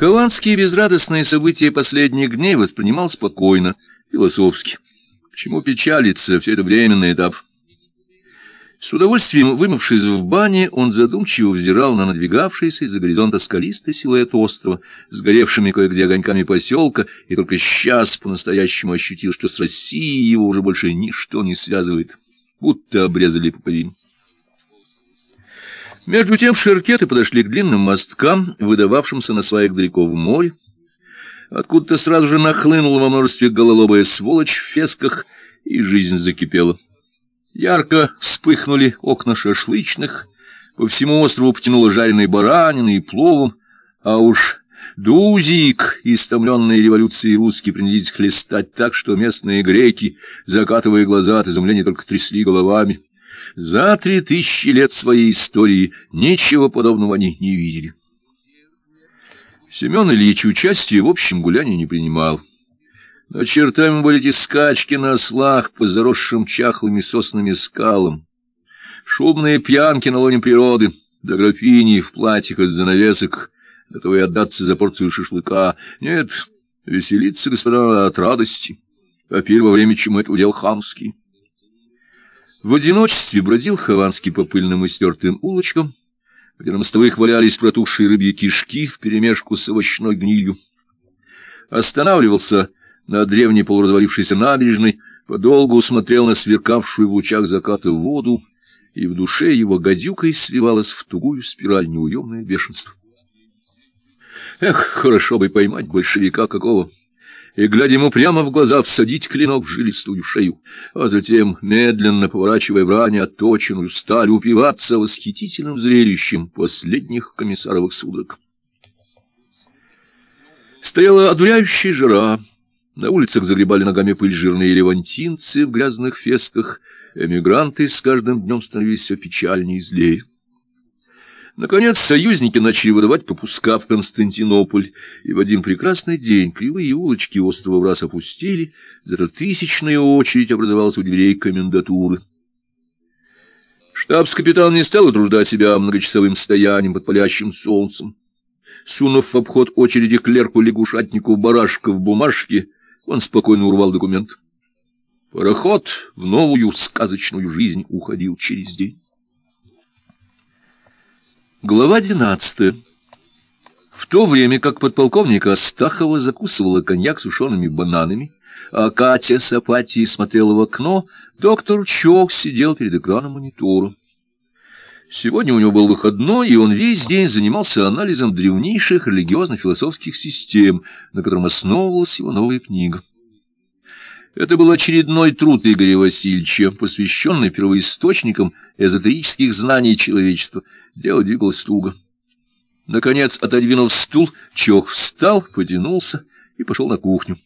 Хованский безрадостные события последних дней воспринимал спокойно, философски. К чему печалиться, все это временный этап. С удовольствием вымывшись в бане, он задумчиво взирал на надвигавшийся из-за горизонта скалистый силуэт острова, сгоревшими кое-где огоньками поселка, и только сейчас по-настоящему ощутил, что с Россией его уже больше ничто не связывает, будто обрезали пуповину. Между тем шеркеты подошли к длинным мосткам, выдававшимся на своих далеко в море. Откуда-то сразу же нахлынула во множестве гололобая сволочь в фесках, и жизнь закипела. Ярко вспыхнули окна шашлычных, по всему острову потянуло жареной бараниной и пловом, а уж Дузик, истомленные революцией русские, принялись хлестать так, что местные греки, закатывая глаза от изумления, только трясли головами. За три тысячи лет своей истории ничего подобного они не видели. Семен Ильич участия в общем гулянии не принимал. Но чертами были эти скачки на ослах по заросшим чахлыми соснами скалам, шумные пьянки на лоне природы, да графини в платьях из занавесок, готовые отдаться за порцию шашлыка. Нет, веселиться, господа, от радости, а пир во время чему это удел хамский. В одиночестве бродил Хованский по пыльным и стертым улочкам, где на мостовых валялись протухшие рыбьи кишки вперемешку с овощной гнилью. Останавливался на древней полуразвалившейся набережной, подолгу смотрел на сверкавшую в лучах заката воду, и в душе его гадюкой свивалось в тугую спираль неуемное бешенство. Эх, хорошо бы поймать большевика какого! И, глядя ему прямо в глаза, всадить клинок в жилистую шею, а затем, медленно поворачивая в ране отточенную сталь, упиваться восхитительным зрелищем последних комиссаровых судорог. Стояла одуряющая жара, на улицах загребали ногами пыль жирные левантинцы в грязных фесках, эмигранты с каждым днем становились все печальнее и злее. Наконец союзники начали выдавать попуска в Константинополь, и в один прекрасный день кривые улочки острова в раз опустили, зато тысячная очередь образовалась у дверей комендатуры. Штабс-капитан не стал утруждать себя многочасовым стоянием под палящим солнцем. Сунув в обход очереди клерку-лягушатнику барашка в бумажке, он спокойно урвал документ. Пароход в новую сказочную жизнь уходил через день. Глава двенадцатая. В то время как подполковник Астахова закусывала коньяк сушеными бананами, а Катя с апатией смотрела в окно, доктор Чок сидел перед экраном монитора. Сегодня у него был выходной, и он весь день занимался анализом древнейших религиозно-философских систем, на котором основывалась его новая книга. Это был очередной труд Игоря Васильевича, посвященный первоисточникам эзотерических знаний человечества. Дело двигалось туго. Наконец, отодвинув стул, Чох встал, потянулся и пошел на кухню.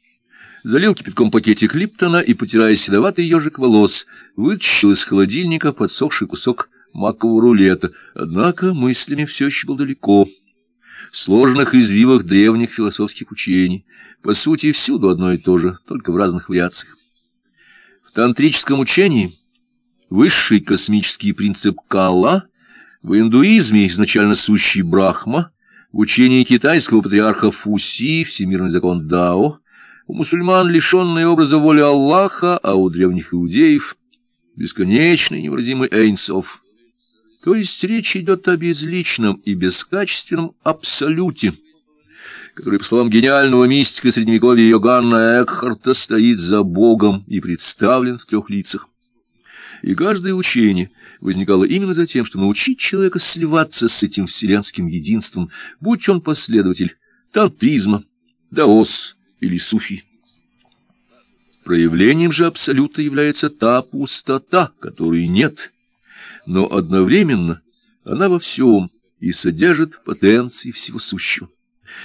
Залил кипятком пакетик Липтона и, потирая седоватый ежик волос, вытащил из холодильника подсохший кусок макового рулета. Однако мыслями все еще был далеко сложных извивах древних философских учений. По сути, всюду одно и то же, только в разных вариациях. В тантрическом учении высший космический принцип Кала, в индуизме изначально сущий Брахма, в учении китайского патриарха Фуси всемирный закон Дао, у мусульман лишенные образа воли Аллаха, а у древних иудеев бесконечный невразимый Эйнсов. То есть речь идет о безличном и бескачественном абсолюте, который, по словам гениального мистика Средневековья Йоганна Экхарта, стоит за Богом и представлен в трех лицах. И каждое учение возникало именно за тем, чтобы научить человека сливаться с этим вселенским единством, будь он последователь тантризма, даос или суфи. Проявлением же абсолюта является та пустота, которой нет, но одновременно она во всем и содержит потенции всего сущего.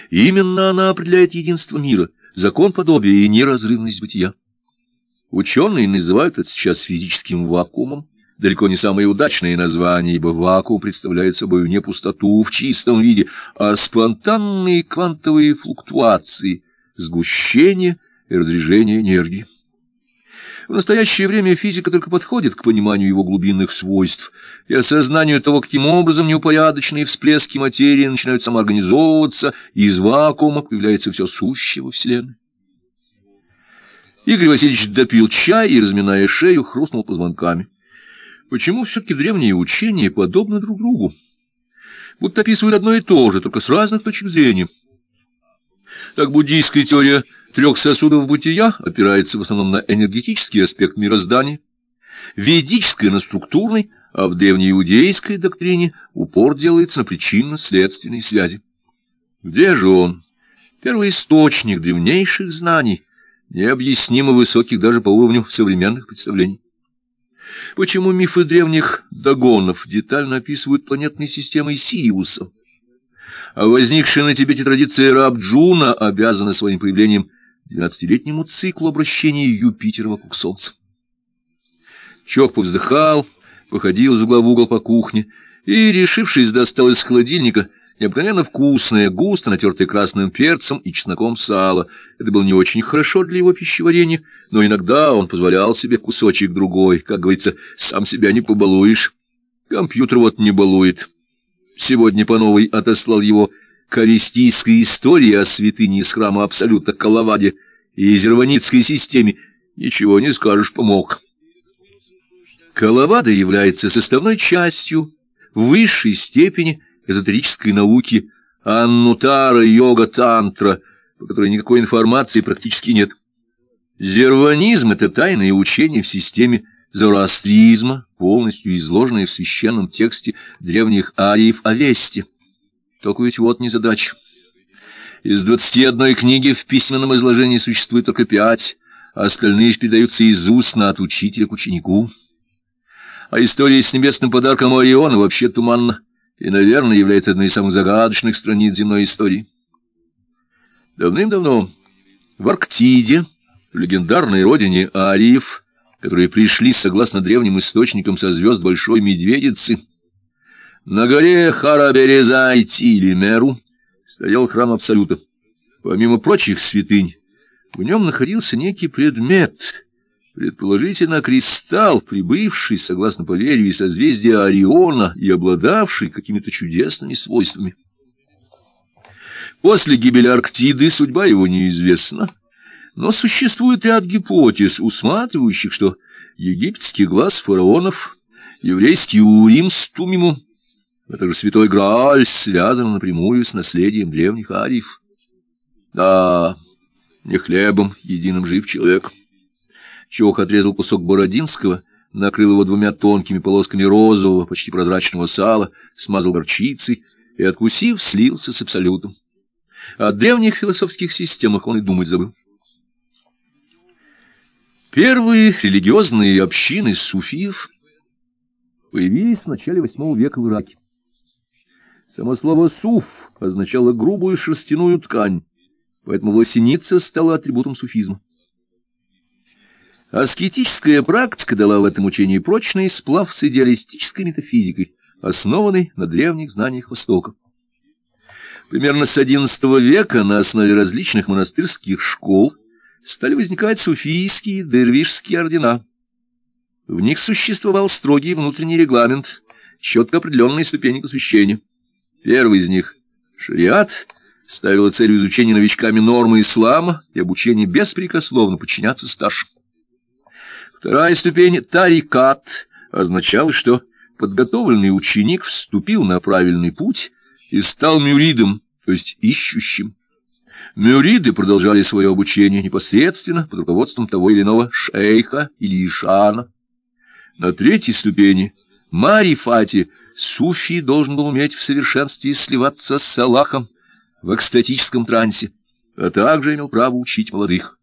именно она определяет единство мира, закон подобия и неразрывность бытия. Ученые называют это сейчас физическим вакуумом, далеко не самое удачное название, ибо вакуум представляет собой не пустоту в чистом виде, а спонтанные квантовые флуктуации, сгущение и разрежение энергии. В настоящее время физика только подходит к пониманию его глубинных свойств и осознанию того, каким образом неупорядоченные всплески материи начинают самоорганизовываться, и из вакуума появляется все сущее во Вселенной. Игорь Васильевич допил чай и, разминая шею, хрустнул позвонками. Почему все-таки древние учения подобны друг другу? Будто описывают одно и то же, только с разных точек зрения. Так буддийская теория трех сосудов бытия опирается в основном на энергетический аспект мироздания, ведическая — на структурный, а в древнеиудейской доктрине упор делается на причинно-следственной связи. Где же он? Первый источник древнейших знаний, необъяснимо высоких даже по уровню современных представлений. Почему мифы древних догонов детально описывают планетные системы Сириуса? А возникшая на Тибете традиция Рабджуна обязана своим появлением двенадцатилетнему циклу обращения Юпитера вокруг Солнца. Чок повздыхал, походил из угла в угол по кухне и, решившись, достал из холодильника необыкновенно вкусное, густо натертое красным перцем и чесноком сало. Это было не очень хорошо для его пищеварения, но иногда он позволял себе кусочек другой, как говорится, сам себя не побалуешь. Компьютер вот не балует. Сегодня по новой отослал его Користийской истории о святыне из храма Абсолюта Калаваде и Зерваницкой системе. Ничего не скажешь, помог. Калавада является составной частью высшей степени эзотерической науки Аннутара йога-тантра, по которой никакой информации практически нет. Зерванизм — это тайное учение в системе зороастризма, полностью изложенное в священном тексте древних ариев о Весте. Только ведь вот незадача. Из двадцати одной книги в письменном изложении существует только пять, а остальные передаются из устно от учителя к ученику. А история с небесным подарком Ориона вообще туманна и, наверное, является одной из самых загадочных страниц земной истории. Давным-давно в Арктиде, в легендарной родине ариев, которые пришли, согласно древним источникам, со звезд Большой Медведицы, на горе Хараберезай-Тилимеру стоял храм Абсолюта. Помимо прочих святынь, в нем находился некий предмет, предположительно кристалл, прибывший, согласно поверью, из созвездия Ориона и обладавший какими-то чудесными свойствами. После гибели Арктиды судьба его неизвестна, но существует ряд гипотез, усматривающих, что египетский глаз фараонов, еврейский Урим с Тумиму, а также святой Грааль связан напрямую с наследием древних ариев. Да, не хлебом единым жив человек. Чох отрезал кусок бородинского, накрыл его двумя тонкими полосками розового, почти прозрачного сала, смазал горчицей и, откусив, слился с абсолютом. О древних философских системах он и думать забыл. Первые религиозные общины суфиев появились в начале VIII века в Ираке. Само слово «суф» означало грубую шерстяную ткань, поэтому лосиница стала атрибутом суфизма. Аскетическая практика дала в этом учении прочный сплав с идеалистической метафизикой, основанной на древних знаниях Востока. Примерно с XI века на основе различных монастырских школ стали возникать суфийские дервишские ордена. В них существовал строгий внутренний регламент, четко определенные ступени посвящения. Первый из них — шариат — ставила целью изучения новичками нормы ислама и обучения беспрекословно подчиняться старшим. Вторая ступень — тарикат — означала, что подготовленный ученик вступил на правильный путь и стал мюридом, то есть ищущим. Мюриды продолжали свое обучение непосредственно под руководством того или иного шейха или ишана. На третьей ступени, марифате, суфий должен был уметь в совершенстве сливаться с Аллахом в экстатическом трансе, а также имел право учить молодых.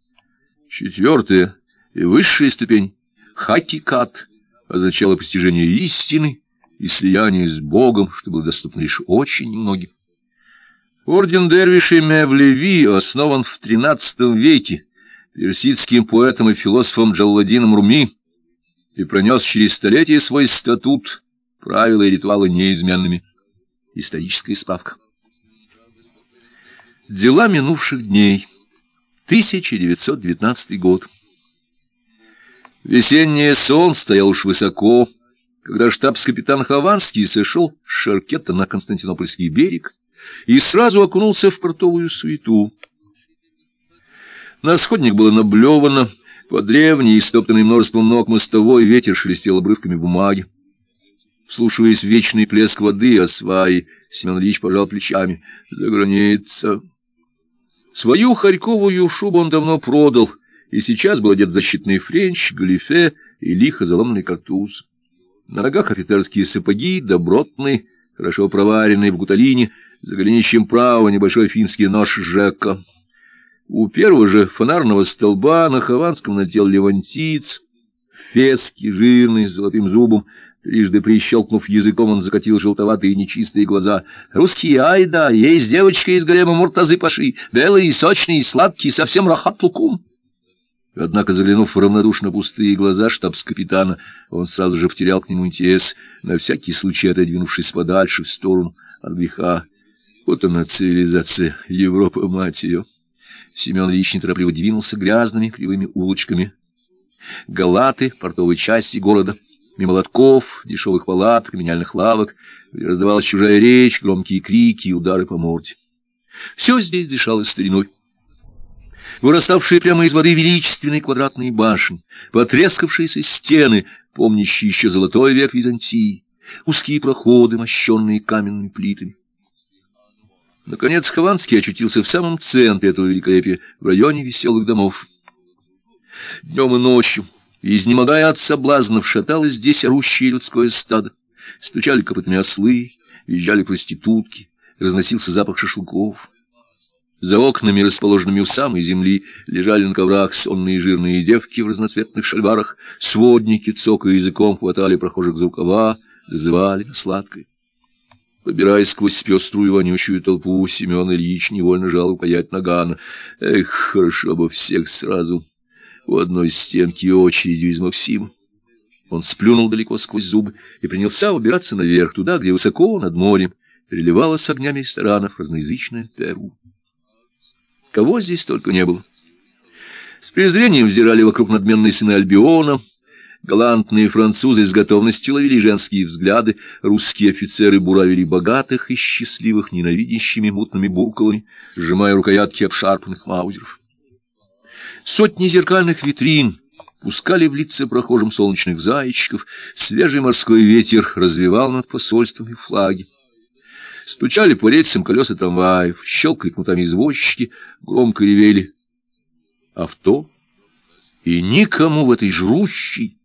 Четвертая и высшая ступень, хакикат, означала постижение истины и слияние с Богом, что было доступно лишь очень немногим. Орден Дервишей Мевлеви основан в XIII веке персидским поэтом и философом Джалладином Руми и пронес через столетия свой статут, правила и ритуалы неизменными. Историческая справка. Дела минувших дней. 1919 год. Весеннее солнце стояло уж высоко, когда штабс-капитан Хованский сошел с Шаркета на Константинопольский берег и сразу окунулся в портовую суету. На сходник было наблевано, по древней, истоптанной множеством ног мостовой, ветер шелестел обрывками бумаги. Вслушиваясь в вечный плеск воды о сваи, Семен Ильич пожал плечами. Заграница. Свою хорьковую шубу он давно продал, и сейчас был одет защитный френч, галифе и лихо заломанный картуз. На ногах офицерские сапоги, добротные, хорошо проваренные в гуталине, за голенищем правого небольшой финский нож Жека. У первого же фонарного столба на Хованском надел левантиец, фески, жирный, с золотым зубом. Трижды прищелкнув языком, он закатил желтоватые нечистые глаза. «Русские, ай да, есть девочка из гарема Муртазы Паши, белый, сочный, сладкий, совсем рахат лукум». Однако, заглянув в равнодушно пустые глаза штабс-капитана, он сразу же потерял к нему интерес, на всякий случай отодвинувшись подальше в сторону от греха. Вот она, цивилизация, Европа, мать ее. Семен Ильич неторопливо двинулся грязными кривыми улочками. Галаты, портовой части города, мимо лотков, дешевых палат, криминальных лавок, раздавалась чужая речь, громкие крики и удары по морде. Все здесь дышалось стариной выраставшие прямо из воды величественные квадратные башни, потрескавшиеся стены, помнящие еще золотой век Византии, узкие проходы, мощенные каменными плитами. Наконец Хованский очутился в самом центре этого великолепия, в районе веселых домов. Днем и ночью, изнемогая от соблазнов, шаталось здесь орущее людское стадо. Стучали копытами ослы, визжали проститутки, разносился запах шашлыков. За окнами, расположенными у самой земли, лежали на коврах сонные жирные девки в разноцветных шальварах, сводники, цокая языком, хватали прохожих за рукава, зазывали на сладкое. Побираясь сквозь пеструю вонючую толпу, Семен Ильич невольно жал упаять нагана. Эх, хорошо бы всех сразу у одной стенки очередью из Максима. Он сплюнул далеко сквозь зубы и принялся убираться наверх, туда, где высоко над морем переливалось огнями ресторанов разноязычное Перу. Кого здесь только не было. С презрением взирали вокруг надменные сыны Альбиона, галантные французы с готовностью ловили женские взгляды, русские офицеры буравили богатых и счастливых ненавидящими мутными буркалами, сжимая рукоятки обшарпанных маузеров. Сотни зеркальных витрин пускали в лица прохожим солнечных зайчиков, свежий морской ветер развивал над посольствами флаги. Стучали по рельсам колеса трамваев, щелкали кнутами извозчики, громко ревели авто. И никому в этой жрущей,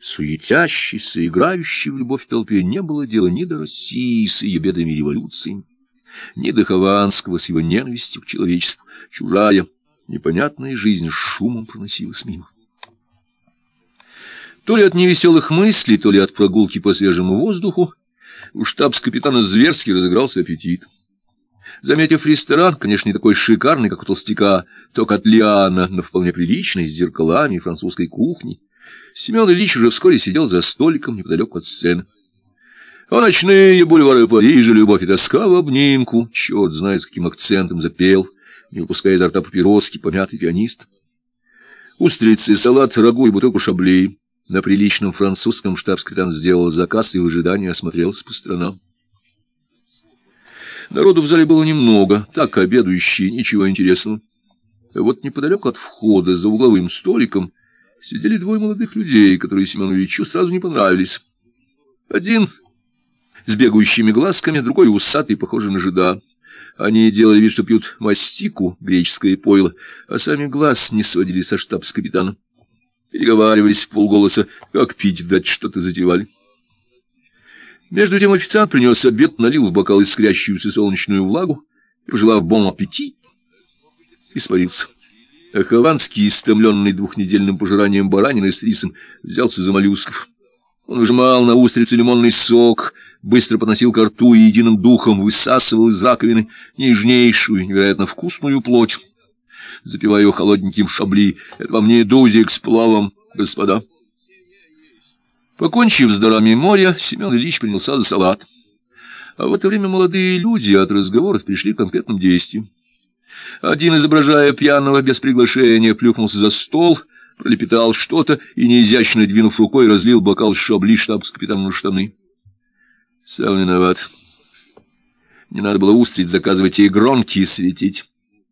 суетящейся, играющей в любовь толпе не было дела ни до России с ее бедами революциями, ни до Хованского с его ненавистью к человечеству. Чужая, непонятная жизнь с шумом проносилась мимо. То ли от невеселых мыслей, то ли от прогулки по свежему воздуху, у штабс-капитана зверски разыгрался аппетит. Заметив ресторан, конечно, не такой шикарный, как у толстяка, только от Лиана, но вполне приличный, с зеркалами и французской кухней, Семен Ильич уже вскоре сидел за столиком неподалеку от сцены. А ночные бульвары Парижа, любовь и тоска в обнимку, черт знает, с каким акцентом запел, не выпуская изо рта папироски, помятый пианист. Устрицы, салат, рагу и бутылку шаблей. На приличном французском штабс-капитан сделал заказ и в ожидании осмотрелся по сторонам. Народу в зале было немного, так обедающие, ничего интересного. Вот неподалеку от входа, за угловым столиком, сидели двое молодых людей, которые Семену Ильичу сразу не понравились. Один с бегающими глазками, другой усатый, похожий на жида. Они делали вид, что пьют мастику, греческое пойло, а сами глаз не сводили со штабс-капитана переговаривались в полголоса, как пить дать что-то затевали. Между тем официант принес обед, налил в бокал искрящуюся солнечную влагу и, пожелав бон аппетит, испарился. А Хованский, истомленный двухнедельным пожиранием баранины с рисом, взялся за моллюсков. Он выжимал на устрице лимонный сок, быстро подносил ко рту и единым духом высасывал из раковины нежнейшую, невероятно вкусную плоть запивая ее холодненьким шабли. Это вам не дузик с плавом, господа. Покончив с дарами моря, Семен Ильич принялся за салат. А в это время молодые люди от разговоров пришли к конкретным действиям. Один, изображая пьяного без приглашения, плюхнулся за стол, пролепетал что-то и, неизящно двинув рукой, разлил бокал шабли штабс-капитану на штаны. Сам виноват. Не надо было устриц заказывать и громкие светить.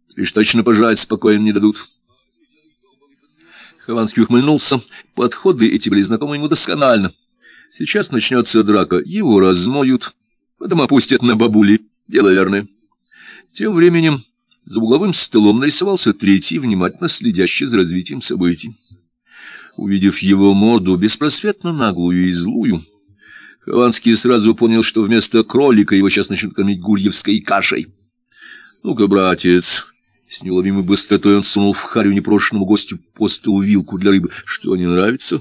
Теперь точно пожрать спокойно не дадут. Хованский ухмыльнулся. Подходы эти были знакомы ему досконально. Сейчас начнется драка, его размоют, потом опустят на бабули. Дело верное. Тем временем за угловым столом нарисовался третий, внимательно следящий за развитием событий. Увидев его морду, беспросветно наглую и злую, Хованский сразу понял, что вместо кролика его сейчас начнут кормить гурьевской кашей. — Ну-ка, братец! С неуловимой быстротой он сунул в харю непрошенному гостю по столу вилку для рыбы. — Что, не нравится?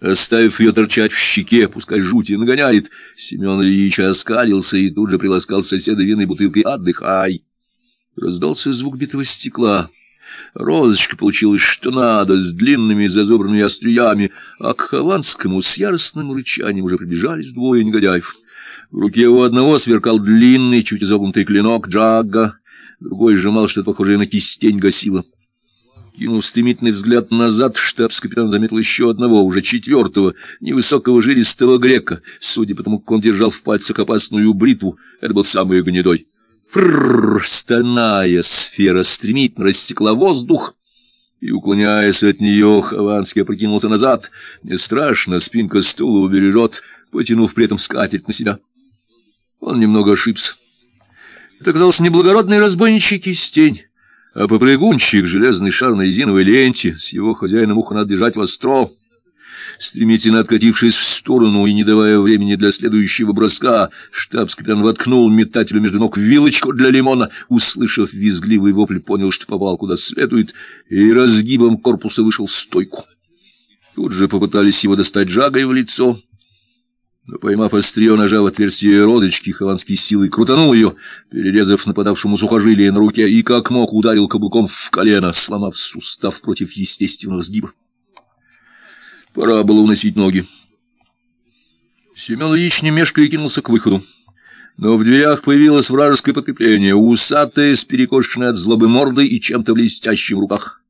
Оставив ее торчать в щеке, пускай жути нагоняет, Семен Ильич оскалился и тут же приласкал соседа винной бутылкой «Отдыхай!» Раздался звук битого стекла. Розочка получилась что надо, с длинными зазубренными остриями, а к Хованскому с яростным рычанием уже приближались двое негодяев. В руке у одного сверкал длинный, чуть изогнутый клинок Джагга, другой сжимал что-то похожее на кистень гасила. Кинув стремительный взгляд назад, штабс-капитан заметил еще одного, уже четвертого, невысокого жилистого грека. Судя по тому, как он держал в пальцах опасную бритву, это был самый гнедой. Фрррр! Стальная сфера стремительно рассекла воздух, и, уклоняясь от нее, Хованский опрокинулся назад. Не страшно, спинка стула убережет, потянув при этом скатерть на себя. Он немного ошибся. Это оказался неблагородный разбойничий кистень а попрыгунчик — железный шар на резиновой ленте, с его хозяином ухо надо держать востро. Стремительно откатившись в сторону и не давая времени для следующего броска, штабс-капитан воткнул метателю между ног вилочку для лимона, услышав визгливый вопль, понял, что попал куда следует, и разгибом корпуса вышел в стойку. Тут же попытались его достать жагой в лицо — но, поймав острие ножа в отверстие розочки, Хованский силой крутанул ее, перерезав нападавшему сухожилие на руке, и как мог ударил каблуком в колено, сломав сустав против естественного сгиба. Пора было уносить ноги. Семен Ильич немешко кинулся к выходу. Но в дверях появилось вражеское подкрепление, усатое, с перекошенной от злобы мордой и чем-то блестящим в руках.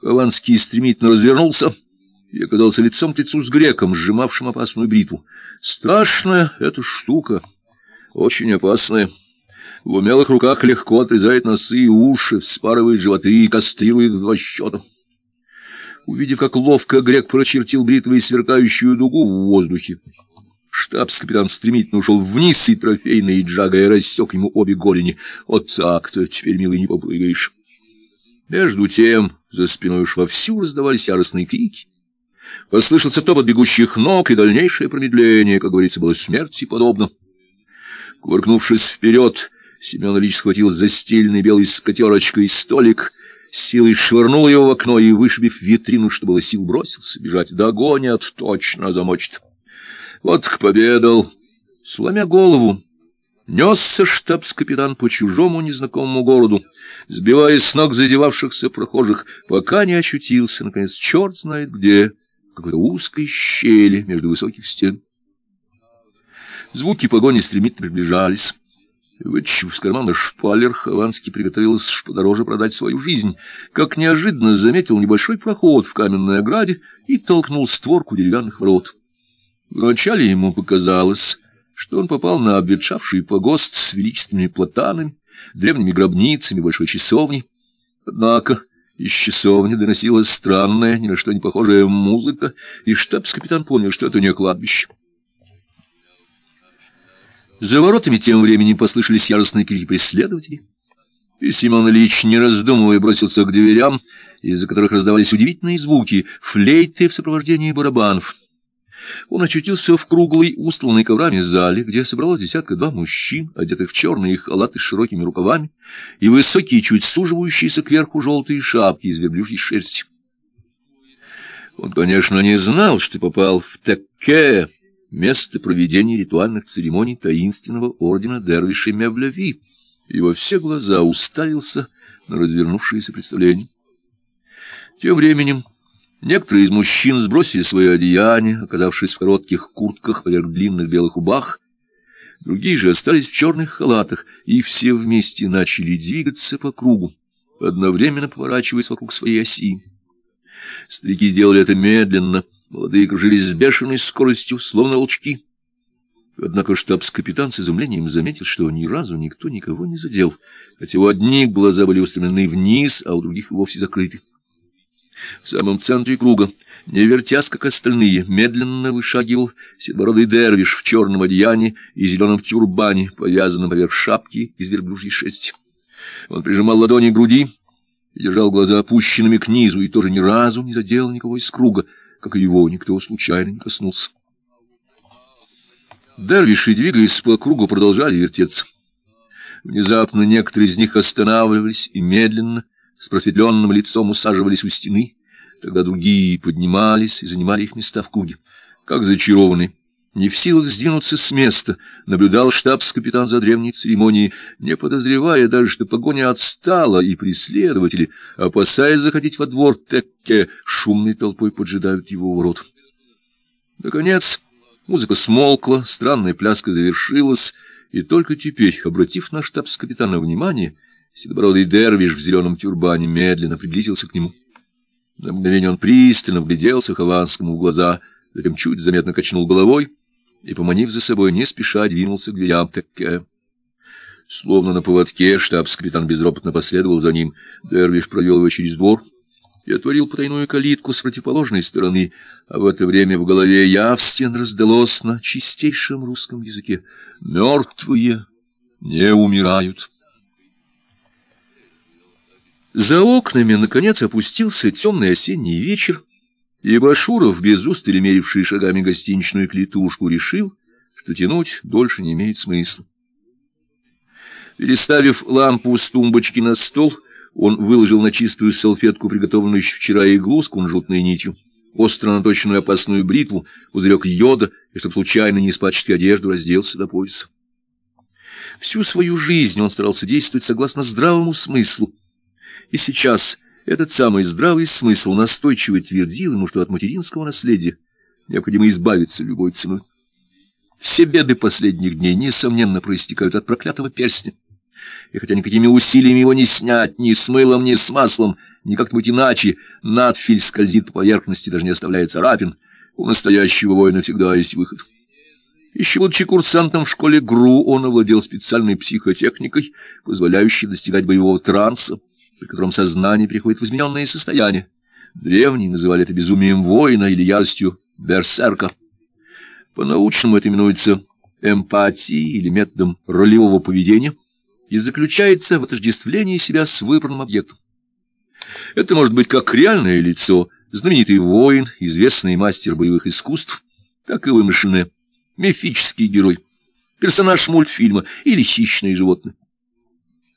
Хованский стремительно развернулся — и оказался лицом к лицу с греком, сжимавшим опасную бритву. Страшная эта штука, очень опасная. В умелых руках легко отрезает носы и уши, вспарывает животы и кастрирует в два счета. Увидев, как ловко грек прочертил бритвой сверкающую дугу в воздухе, штабс-капитан стремительно ушел вниз, и трофейный джагая рассек ему обе голени. Вот так-то теперь, милый, не попрыгаешь. Между тем за спиной уж вовсю раздавались яростные крики. Послышался топот бегущих ног, и дальнейшее промедление, как говорится, было смерти подобно. Кувыркнувшись вперед, Семен Ильич схватил застеленный белой скатерочкой столик, силой швырнул его в окно и, вышибив витрину, что было сил, бросился бежать. Догонят, точно замочит. Вот к победал, сломя голову, Несся штабс-капитан по чужому незнакомому городу, сбивая с ног зазевавшихся прохожих, пока не очутился, наконец, черт знает где, в какой-то узкой щели между высоких стен. Звуки погони стремительно приближались. Вытащив из кармана шпалер, Хованский приготовился подороже продать свою жизнь, как неожиданно заметил небольшой проход в каменной ограде и толкнул створку деревянных ворот. Вначале ему показалось, что он попал на обветшавший погост с величественными платанами, древними гробницами, большой часовней. Однако из часовни доносилась странная, ни на что не похожая музыка, и штабс-капитан понял, что это не кладбище. За воротами тем временем послышались яростные крики преследователей, и Симон Ильич, не раздумывая, бросился к дверям, из-за которых раздавались удивительные звуки, флейты в сопровождении барабанов. Он очутился в круглой, устланной коврами зале, где собралось десятка-два мужчин, одетых в черные халаты с широкими рукавами и высокие, чуть суживающиеся кверху желтые шапки из верблюжьей шерсти. Он, конечно, не знал, что попал в такое место проведения ритуальных церемоний таинственного ордена Дервишей Мевлеви, и во все глаза уставился на развернувшееся представление. Тем временем Некоторые из мужчин сбросили свои одеяния, оказавшись в коротких куртках поверх длинных белых убах, другие же остались в черных халатах, и все вместе начали двигаться по кругу, одновременно поворачиваясь вокруг своей оси. Старики делали это медленно, молодые кружились с бешеной скоростью, словно волчки. Однако штабс-капитан с изумлением заметил, что ни разу никто никого не задел, хотя у одних глаза были устремлены вниз, а у других вовсе закрыты. В самом центре круга, не вертясь, как остальные, медленно вышагивал седобородый дервиш в черном одеянии и зеленом тюрбане, повязанном поверх шапки из верблюжьей шерсти. Он прижимал ладони к груди держал глаза опущенными к низу, и тоже ни разу не задел никого из круга, как его никто случайно не коснулся. Дервиши, двигаясь по кругу, продолжали вертеться. Внезапно некоторые из них останавливались и медленно, с просветленным лицом усаживались у стены, тогда другие поднимались и занимали их места в круге. Как зачарованный, не в силах сдвинуться с места, наблюдал штабс-капитан за древней церемонией, не подозревая даже, что погоня отстала, и преследователи, опасаясь заходить во двор Текке, шумной толпой поджидают его у ворот. Наконец, музыка смолкла, странная пляска завершилась, и только теперь, обратив на штабс-капитана внимание, седобородый дервиш в зеленом тюрбане медленно приблизился к нему. На мгновение он пристально вгляделся Хованскому в глаза, затем чуть заметно качнул головой и, поманив за собой, не спеша двинулся к дверям Текке. Словно на поводке штабс-капитан безропотно последовал за ним. Дервиш провел его через двор и отворил потайную калитку с противоположной стороны, а в это время в голове явственно раздалось на чистейшем русском языке «Мертвые не умирают». За окнами, наконец, опустился темный осенний вечер, и Башуров, без устали меривший шагами гостиничную клетушку, решил, что тянуть дольше не имеет смысла. Переставив лампу с тумбочки на стол, он выложил на чистую салфетку, приготовленную еще вчера иглу с кунжутной нитью, остро наточенную опасную бритву, пузырек йода, и, чтобы случайно не испачкать одежду, разделся до пояса. Всю свою жизнь он старался действовать согласно здравому смыслу, и сейчас этот самый здравый смысл настойчиво твердил ему, что от материнского наследия необходимо избавиться любой ценой. Все беды последних дней, несомненно, проистекают от проклятого перстня. И хотя никакими усилиями его не снять, ни с мылом, ни с маслом, ни как-нибудь иначе, надфиль скользит по поверхности, даже не оставляет царапин, у настоящего воина всегда есть выход. Еще будучи курсантом в школе ГРУ, он овладел специальной психотехникой, позволяющей достигать боевого транса, при котором сознание приходит в измененное состояние. Древние называли это безумием воина или яростью берсерка. По-научному это именуется эмпатией или методом ролевого поведения и заключается в отождествлении себя с выбранным объектом. Это может быть как реальное лицо, знаменитый воин, известный мастер боевых искусств, так и вымышленное, мифический герой, персонаж мультфильма или хищное животное.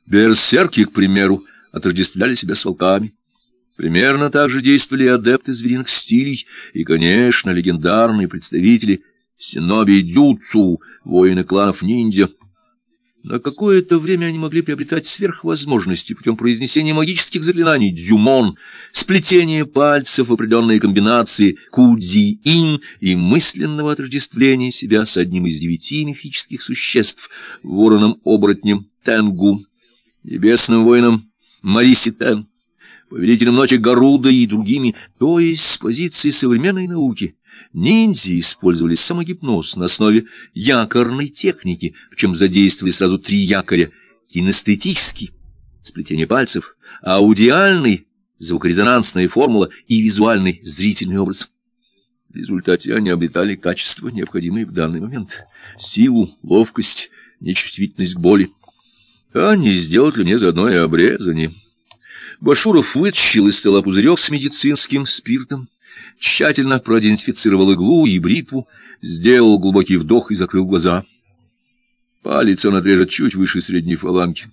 Берсерки, к примеру, отождествляли себя с волками. Примерно так же действовали адепты звериных стилей и, конечно, легендарные представители синоби дюцу, воины кланов ниндзя. На какое-то время они могли приобретать сверхвозможности путем произнесения магических заклинаний дзюмон, сплетения пальцев в определенные комбинации кудзи-ин и мысленного отождествления себя с одним из девяти мифических существ, вороном-оборотнем Тенгу, небесным воином Мариситен, повелителем ночи Гаруда и другими, то есть с позиции современной науки. Ниндзя использовали самогипноз на основе якорной техники, причем задействовали сразу три якоря — кинестетический, сплетение пальцев, аудиальный, звукорезонансная формула и визуальный, зрительный образ. В результате они обретали качества, необходимые в данный момент — силу, ловкость, нечувствительность к боли. А не сделать ли мне заодно и обрезание? Башуров вытащил из стола пузырек с медицинским спиртом, тщательно продезинфицировал иглу и бритву, сделал глубокий вдох и закрыл глаза. Палец он отрежет чуть выше средней фаланги.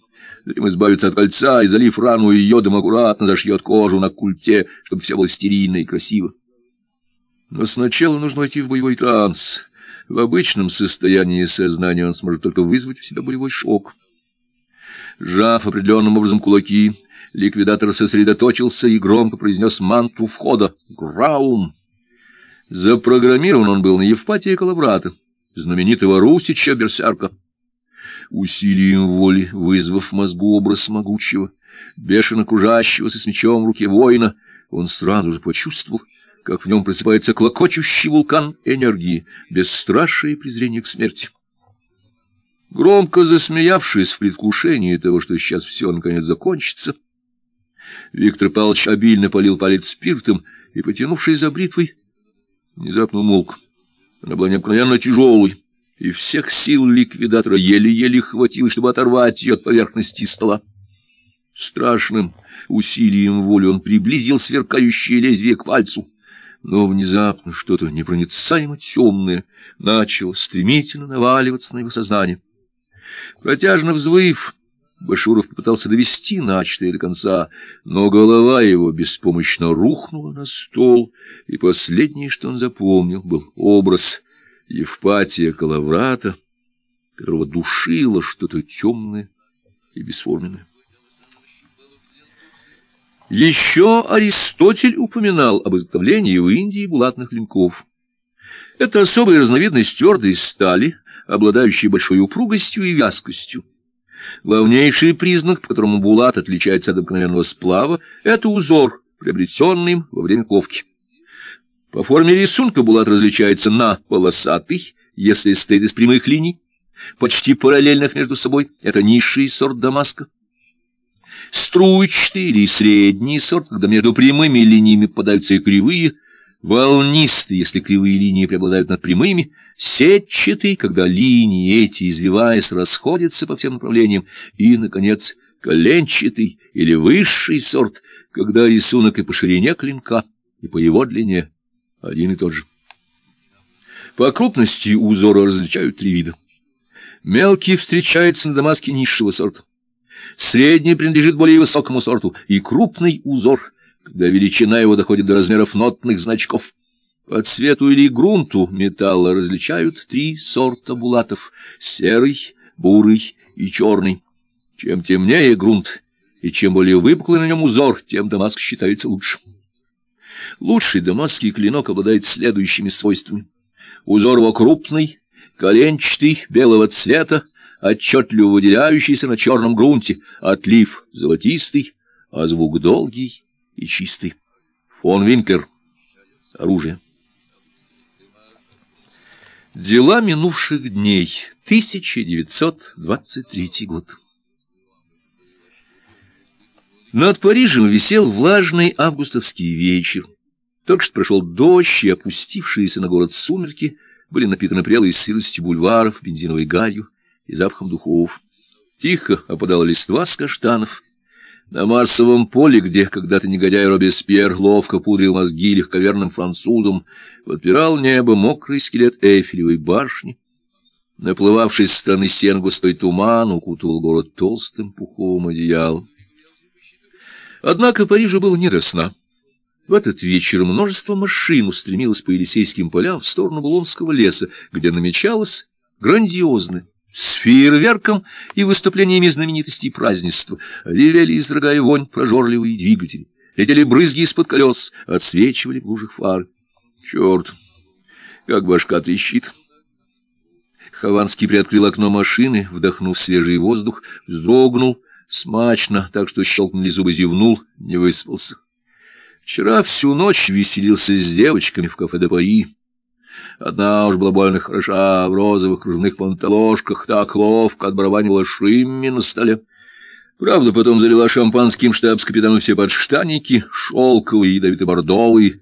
Затем избавится от кольца и, залив рану йодом, аккуратно зашьет кожу на культе, чтобы все было стерильно и красиво. Но сначала нужно войти в боевой транс. В обычном состоянии сознания он сможет только вызвать у себя болевой шок. Сжав определенным образом кулаки, ликвидатор сосредоточился и громко произнес мантру входа «Граум». Запрограммирован он был на Евпатия Калаврата, знаменитого Русича Берсерка. Усилием воли, вызвав в мозгу образ могучего, бешено кружащегося с мечом в руке воина, он сразу же почувствовал, как в нем просыпается клокочущий вулкан энергии, бесстрашие презрение к смерти. Громко засмеявшись в предвкушении того, что сейчас все наконец закончится, Виктор Павлович обильно полил палец спиртом и, потянувшись за бритвой, внезапно умолк. Она была необыкновенно тяжелой, и всех сил ликвидатора еле-еле хватило, чтобы оторвать ее от поверхности стола. Страшным усилием воли он приблизил сверкающее лезвие к пальцу, но внезапно что-то непроницаемо темное начало стремительно наваливаться на его сознание. Протяжно взвыв, Башуров попытался довести начатое до конца, но голова его беспомощно рухнула на стол, и последнее, что он запомнил, был образ Евпатия Калаврата, которого душило что-то темное и бесформенное. Еще Аристотель упоминал об изготовлении в Индии булатных линков. Это особая разновидность твердой стали, обладающая большой упругостью и вязкостью. Главнейший признак, по которому булат отличается от обыкновенного сплава, это узор, приобретенный им во время ковки. По форме рисунка булат различается на полосатый, если состоит из прямых линий, почти параллельных между собой, это низший сорт дамаска струйчатый или средний сорт, когда между прямыми линиями попадаются и кривые, волнистый, если кривые линии преобладают над прямыми, сетчатый, когда линии эти, извиваясь, расходятся по всем направлениям, и, наконец, коленчатый или высший сорт, когда рисунок и по ширине клинка, и по его длине один и тот же. По крупности узора различают три вида. Мелкий встречается на дамаске низшего сорта. Средний принадлежит более высокому сорту, и крупный узор, когда величина его доходит до размеров нотных значков. По цвету или грунту металла различают три сорта булатов — серый, бурый и черный. Чем темнее грунт, и чем более выпуклый на нем узор, тем Дамаск считается лучше. Лучший дамасский клинок обладает следующими свойствами. Узор его крупный, коленчатый, белого цвета, отчетливо выделяющийся на черном грунте, отлив золотистый, а звук долгий и чистый. Фон Винклер. Оружие. Дела минувших дней. 1923 год. Над Парижем висел влажный августовский вечер. Только что прошел дождь, и опустившиеся на город сумерки были напитаны прелой сыростью бульваров, бензиновой гарью и запахом духов. Тихо опадала листва с каштанов. На Марсовом поле, где когда-то негодяй Робеспьер ловко пудрил мозги легковерным французам, подпирал небо мокрый скелет Эйфелевой башни. Наплывавший с стороны сен густой туман укутывал город толстым пуховым одеялом. Однако Парижу было не до сна. В этот вечер множество машин устремилось по Елисейским полям в сторону Булонского леса, где намечалось грандиозное с фейерверком и выступлениями знаменитостей празднества. Ревели, изрыгая вонь, прожорливые двигатели. Летели брызги из-под колес, отсвечивали в лужах фары. Черт, как башка трещит. Хованский приоткрыл окно машины, вдохнув свежий воздух, вздрогнул, смачно, так что щелкнули зубы, зевнул, не выспался. Вчера всю ночь веселился с девочками в кафе де Пари. Одна уж была больно хороша, в розовых кружевных панталошках, так ловко отбарабанила шимми на столе. Правда, потом залила шампанским штабс-капитану все подштанники, шелковые, ядовито-бордовые,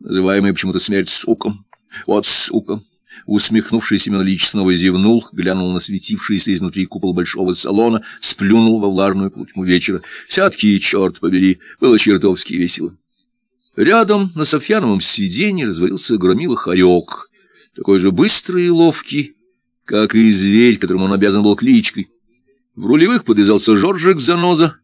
называемые почему-то смерть суком. Вот сука! Усмехнувший Семен Ильич снова зевнул, глянул на светившийся изнутри купол большого салона, сплюнул во влажную полутьму вечера. Сядки, черт побери, было чертовски весело. Рядом на Софьяновом сиденье развалился громила хорек, такой же быстрый и ловкий, как и зверь, которому он обязан был кличкой. В рулевых подвязался Жоржик Заноза,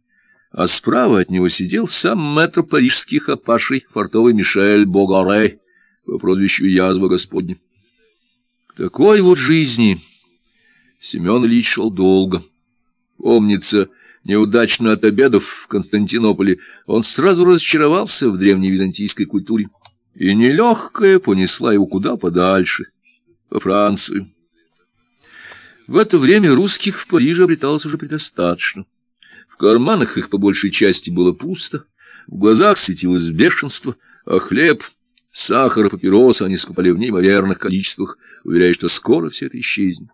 а справа от него сидел сам мэтр парижских опашей, фортовый Мишель Богаре, по прозвищу Язва Господня. К такой вот жизни Семен Ильич шел долго. Помнится, неудачно от обедов в Константинополе, он сразу разочаровался в древней византийской культуре и нелегкая понесла его куда подальше, во Францию. В это время русских в Париже обреталось уже предостаточно. В карманах их по большей части было пусто, В глазах светилось бешенство, а хлеб, сахар и папиросы они скупали в неимоверных количествах, уверяя, что скоро все это исчезнет.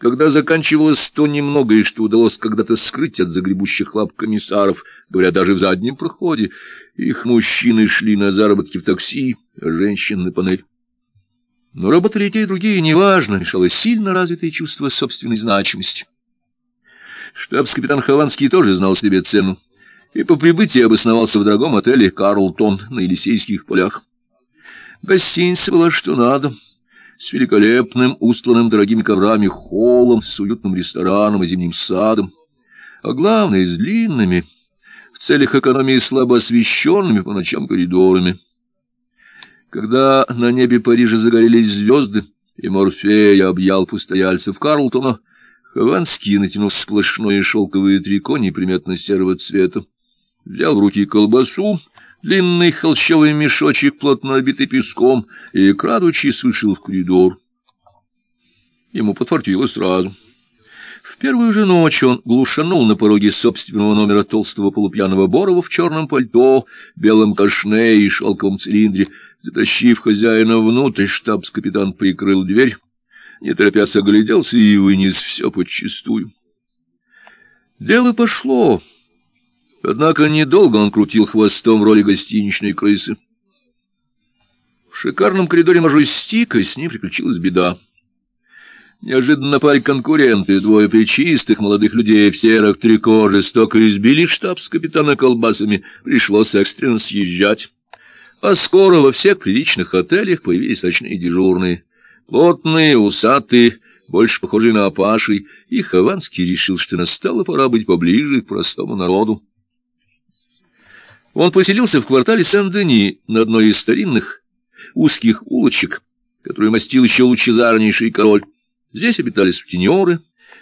Когда заканчивалось то немногое, что удалось когда-то скрыть от загребущих лап комиссаров, говоря, даже в заднем проходе, их мужчины шли на заработки в такси, а женщины на панель. Но работали и те, и другие, неважно, мешало сильно развитое чувство собственной значимости. Штабс-капитан Хованский тоже знал себе цену, и по прибытии обосновался в дорогом отеле «Карлтон» на Елисейских полях. Гостиница была что надо — с великолепным, устланным дорогими коврами холлом, с уютным рестораном и зимним садом, а главное, с длинными, в целях экономии слабо освещенными по ночам коридорами. Когда на небе Парижа загорелись звезды, и Морфея объял постояльцев Карлтона, Хованский, натянув сплошное шелковое трико неприметно серого цвета, взял в руки колбасу, длинный холщовый мешочек, плотно обитый песком, и, крадучись, вышел в коридор. Ему подфартило сразу. В первую же ночь он глушанул на пороге собственного номера толстого полупьяного Борова в черном пальто, белом кашне и шелковом цилиндре. Затащив хозяина внутрь, штабс-капитан прикрыл дверь, не торопясь огляделся и вынес все подчистую. Дело пошло. Однако недолго он крутил хвостом в роли гостиничной крысы. В шикарном коридоре Мажестика с ним приключилась беда. Неожиданно напали конкуренты, двое причистых молодых людей в серых трико жестоко избили штабс-капитана колбасами, пришлось экстренно съезжать. А скоро во всех приличных отелях появились ночные дежурные. Плотные, усатые, больше похожие на опашей, и Хованский решил, что настало пора быть поближе к простому народу. Он поселился в квартале Сен-Дени на одной из старинных узких улочек, которую мастил еще лучезарнейший король. Здесь обитали сутенеры,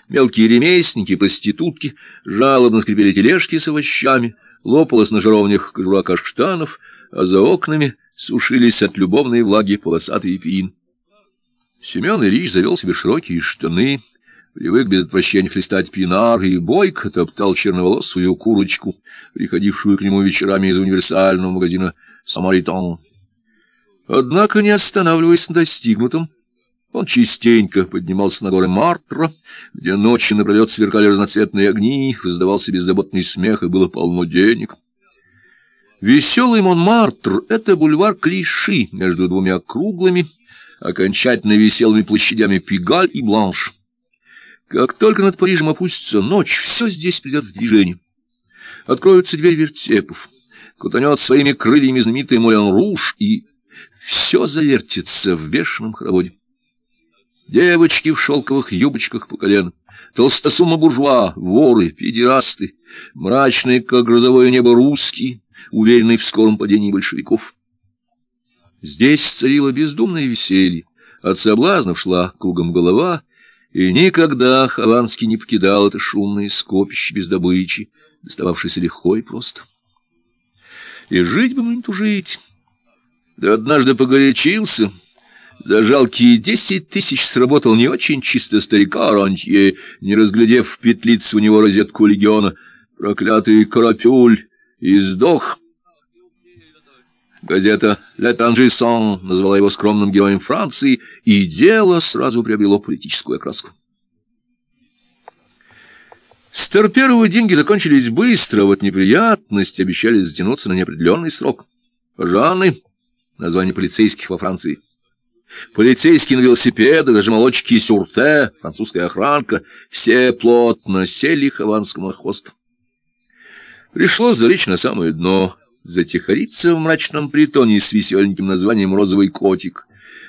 мелкие ремесленники, проститутки, жалобно скрипели тележки с овощами, лопалась на жаровнях кожура каштанов, а за окнами сушились от любовной влаги полосатые пин. Семен Ильич завел себе широкие штаны, привык без отвращения хлестать пинар и бойко топтал черноволосую курочку, приходившую к нему вечерами из универсального магазина «Самаритон». Однако, не останавливаясь на достигнутом, он частенько поднимался на горы Мартра, где ночи напролет сверкали разноцветные огни, раздавался беззаботный смех, и было полно денег. Веселый Монмартр — это бульвар Клиши между двумя круглыми, окончательно веселыми площадями Пигаль и Бланш. Как только над Парижем опустится ночь, все здесь придет в движение. Откроются двери вертепов, крутанет своими крыльями знаменитый Молен Руж, и все завертится в бешеном хороводе. Девочки в шелковых юбочках по колено, толстосума-буржуа, воры, педерасты, мрачные, как грозовое небо, русские, уверенные в скором падении большевиков. Здесь царило бездумное веселье, от соблазнов шла кругом голова, и никогда Хованский не покидал это шумное скопище без добычи, достававшееся легко и просто. И жить бы мне тужить. Да однажды погорячился, за жалкие десять тысяч сработал не очень чисто старика Ронтье, не разглядев в петлице у него розетку легиона, проклятый карапюль, и сдох. Газета «Ле Транжисон» назвала его скромным героем Франции, и дело сразу приобрело политическую окраску. С Терперова деньги закончились быстро, вот неприятности обещали затянуться на неопределенный срок. Жанны — название полицейских во Франции. Полицейские на велосипедах, даже молочки сюрте, французская охранка — все плотно сели хованскому на хвост. Пришлось залечь на самое дно — затихариться в мрачном притоне с веселеньким названием «Розовый котик».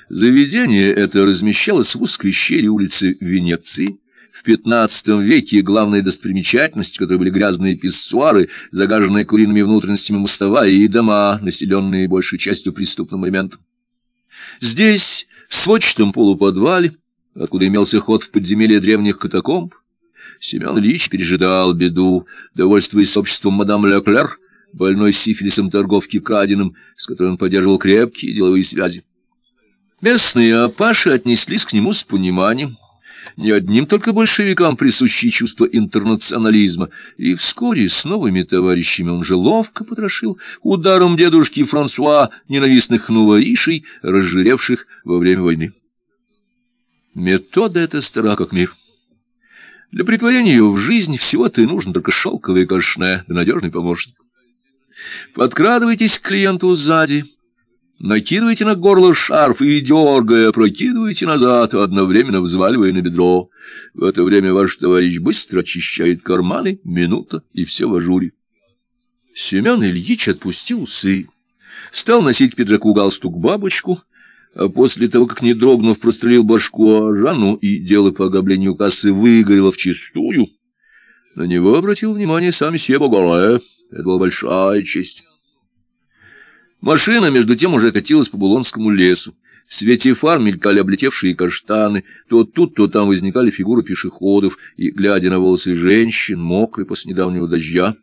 Заведение это размещалось в узкой щели улицы Венеции. В XV веке главной достопримечательностью, которой были грязные писсуары, загаженные куриными внутренностями мостовая и дома, населенные большей частью преступным элементом. Здесь, в сводчатом полуподвале, откуда имелся ход в подземелье древних катакомб, Семен Ильич пережидал беду, довольствуясь обществом мадам Леклер, больной сифилисом торговки краденым, с которой он поддерживал крепкие деловые связи. Местные апаши отнеслись к нему с пониманием. Не одним только большевикам присущи чувство интернационализма, и вскоре с новыми товарищами он же ловко потрошил ударом дедушки Франсуа ненавистных нуворишей, разжиревших во время войны. Метода эта стара как мир. Для притворения ее в жизнь всего-то и нужно только шелковое кашне, да надежный помощник. Подкрадывайтесь к клиенту сзади, накидывайте на горло шарф и, дергая, прокидывайте назад, одновременно взваливая на бедро. В это время ваш товарищ быстро очищает карманы, минута, и все в ажуре. Семен Ильич отпустил усы, стал носить пиджаку галстук-бабочку, а после того, как, не дрогнув, прострелил башку Жанну, и дело по ограблению кассы выгорело вчистую, на него обратил внимание сам Себа Голая. Это была большая честь. Машина, между тем, уже катилась по Булонскому лесу. В свете фар мелькали облетевшие каштаны, то тут, то там возникали фигуры пешеходов, и, глядя на волосы женщин, мокрые после недавнего дождя,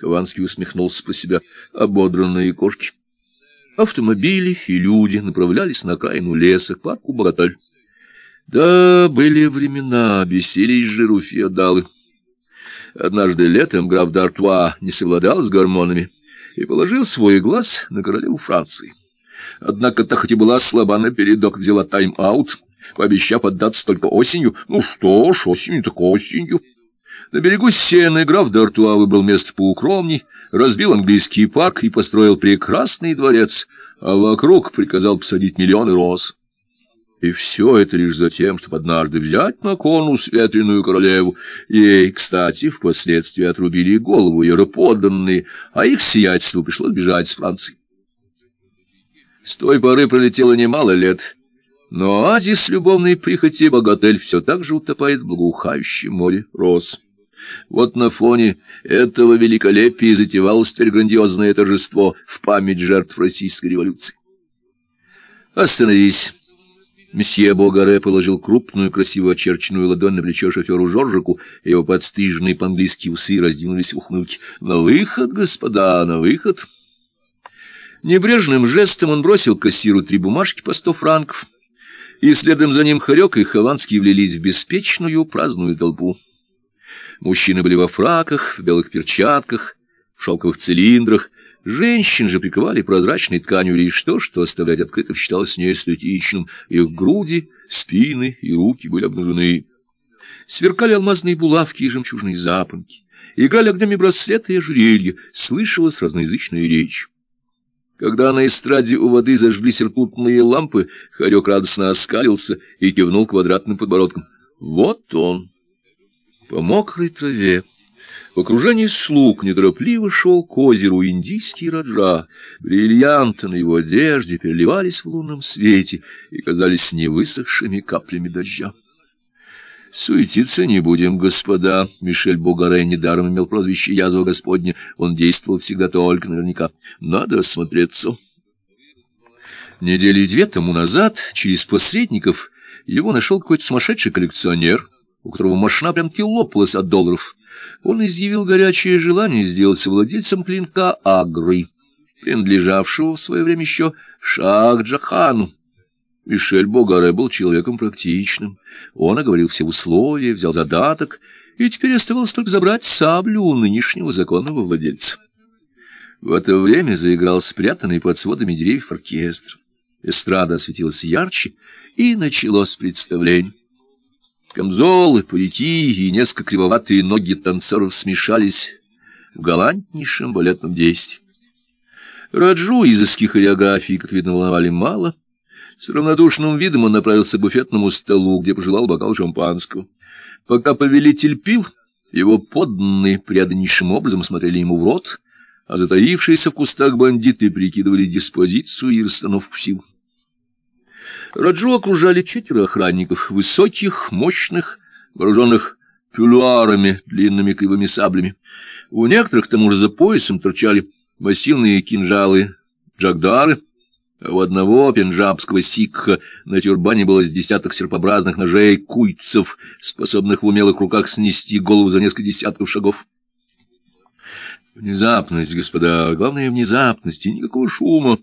Хованский усмехнулся про себя ободранные кошки. Автомобили и люди направлялись на окраину леса, к парку Богаталь. Да, были времена, бесились жиру феодалы. Однажды летом граф Д'Артуа не совладал с гормонами и положил свой глаз на королеву Франции. Однако та хоть и была слаба напередок, взяла тайм-аут, пообещав отдаться только осенью. Ну что ж, осенью так осенью. На берегу Сены граф Д'Артуа выбрал место поукромней, разбил английский парк и построил прекрасный дворец, а вокруг приказал посадить миллионы роз. И все это лишь за тем, чтобы однажды взять на конус ветреную королеву. Ей, кстати, впоследствии отрубили голову ее подданные, а их сиятельству пришлось бежать с Франции. С той поры пролетело немало лет, но оазис любовной прихоти Богатель все так же утопает в благоухающем море роз. Вот на фоне этого великолепия затевалось теперь грандиозное торжество в память жертв российской революции. «Остановись!» Месье Богаре положил крупную, красиво очерченную ладонь на плечо шоферу Жоржику, и его подстриженные по-английски усы раздвинулись в ухмылке. «На выход, господа, на выход!» Небрежным жестом он бросил кассиру три бумажки по сто франков, и следом за ним Хорек и Хованский влились в беспечную праздную толпу. Мужчины были во фраках, в белых перчатках, в шелковых цилиндрах. Женщин же прикрывали прозрачной тканью лишь то, что оставлять открытым считалось неэстетичным. Их груди, спины и руки были обнажены. Сверкали алмазные булавки и жемчужные запонки. Играли огнями браслеты и ожерелья. Слышалась разноязычная речь. Когда на эстраде у воды зажглись ртутные лампы, Харек радостно оскалился и кивнул квадратным подбородком. «Вот он!» По мокрой траве, в окружении слуг, неторопливо шел к озеру индийский раджа. Бриллианты на его одежде переливались в лунном свете и казались невысохшими каплями дождя. «Суетиться не будем, господа!» Мишель Бугаре недаром имел прозвище «Язва Господня». Он действовал всегда только наверняка. «Надо осмотреться». Недели две тому назад, через посредников, его нашел какой-то сумасшедший коллекционер — у которого машина прям-таки лопалась от долларов. Он изъявил горячее желание сделаться владельцем клинка Агры, принадлежавшего в свое время еще Шах-Джахану. Мишель Богаре был человеком практичным. Он оговорил все условия, взял задаток, и теперь оставалось только забрать саблю у нынешнего законного владельца. В это время заиграл спрятанный под сводами деревьев оркестр. Эстрада осветилась ярче, и началось представление. Камзолы, парики и несколько кривоватые ноги танцоров смешались в галантнейшем балетном действии. Раджу изыски хореографии, как видно, волновали мало. С равнодушным видом он направился к буфетному столу, где пожелал бокал шампанского. Пока повелитель пил, его подданные преданнейшим образом смотрели ему в рот, а затаившиеся в кустах бандиты прикидывали диспозицию и расстановку сил. Раджу окружали четверо охранников, высоких, мощных, вооруженных пюлуарами, длинными кривыми саблями. У некоторых, к тому же, за поясом торчали массивные кинжалы, джагдары, а у одного пенджабского сикха на тюрбане было с десяток серпообразных ножей куйцев, способных в умелых руках снести голову за несколько десятков шагов. Внезапность, господа, главное — внезапность, и никакого шума.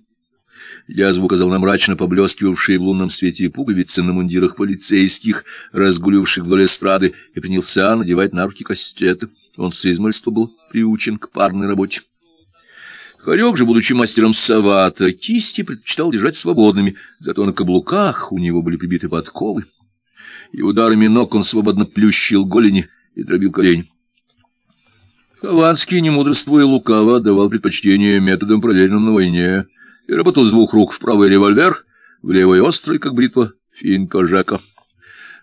Язв указал на мрачно поблескивавшие в лунном свете пуговицы на мундирах полицейских, разгуливавших вдоль эстрады, и принялся надевать на руки кастеты. Он с измольства был приучен к парной работе. Хорек же, будучи мастером савата, кисти предпочитал держать свободными, зато на каблуках у него были прибиты подковы, и ударами ног он свободно плющил голени и дробил колени. Хованский, не мудрствуя лукаво, давал предпочтение методам, проверенным на войне, и работал с двух рук в правый револьвер, в левый острый, как бритва, финка Жека.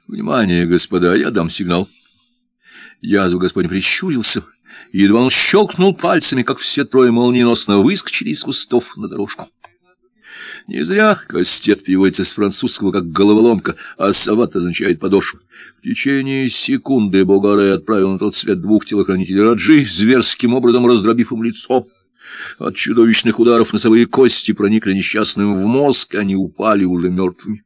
«Внимание, господа, я дам сигнал». Язву господин прищурился, и едва он щелкнул пальцами, как все трое молниеносно выскочили из кустов на дорожку. Не зря кастет переводится с французского как головоломка, а сават означает подошва. В течение секунды Богаре отправил на тот свет двух телохранителей Раджи, зверским образом раздробив им лицо. От чудовищных ударов носовые кости проникли несчастным в мозг, они упали уже мертвыми.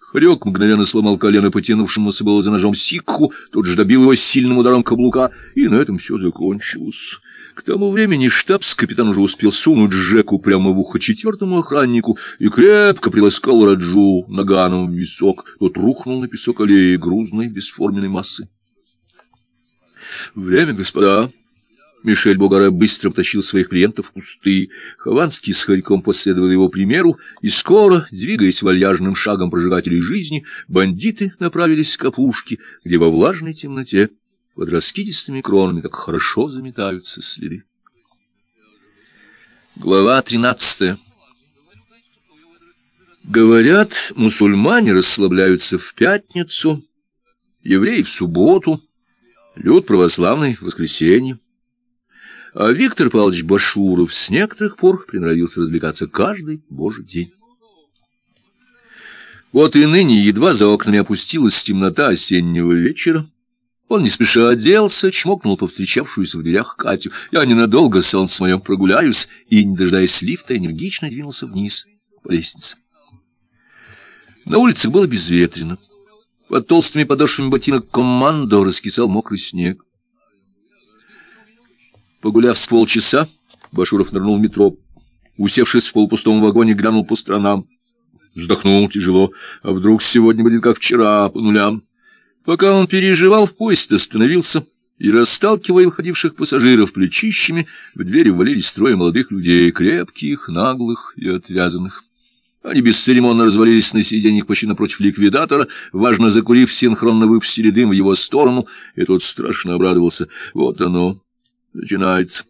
Хорек мгновенно сломал колено потянувшемуся было за ножом сикху, тут же добил его сильным ударом каблука, и на этом все закончилось. К тому времени штабс-капитан уже успел сунуть Жеку прямо в ухо четвертому охраннику и крепко приласкал Раджу наганом в висок. Тот рухнул на песок аллеи грузной бесформенной массы. «Время, господа!» Мишель Богаре быстро потащил своих клиентов в кусты. Хованский с Харьком последовал его примеру, и скоро, двигаясь вальяжным шагом прожигателей жизни, бандиты направились к опушке, где во влажной темноте под раскидистыми кронами так хорошо заметаются следы. Глава тринадцатая Говорят, мусульмане расслабляются в пятницу, евреи в субботу, люд православный в воскресенье. А Виктор Павлович Башуров с некоторых пор приноровился развлекаться каждый божий день. Вот и ныне едва за окнами опустилась темнота осеннего вечера. Он не спеша оделся, чмокнул повстречавшуюся в дверях Катю. Я ненадолго, солнце моем, прогуляюсь, и, не дожидаясь лифта, энергично двинулся вниз по лестнице. На улице было безветренно. Под толстыми подошвами ботинок командо раскисал мокрый снег. Погуляв с полчаса, Башуров нырнул в метро. Усевшись в полупустом вагоне, глянул по сторонам. Вздохнул тяжело. А вдруг сегодня будет как вчера, по нулям? Пока он переживал, поезд остановился, и, расталкивая выходивших пассажиров плечищами, в двери ввалились трое молодых людей, крепких, наглых и отвязанных. Они бесцеремонно развалились на сиденьях почти напротив ликвидатора, важно закурив, синхронно выпустили дым в его сторону, и тот страшно обрадовался. Вот оно, Начинается.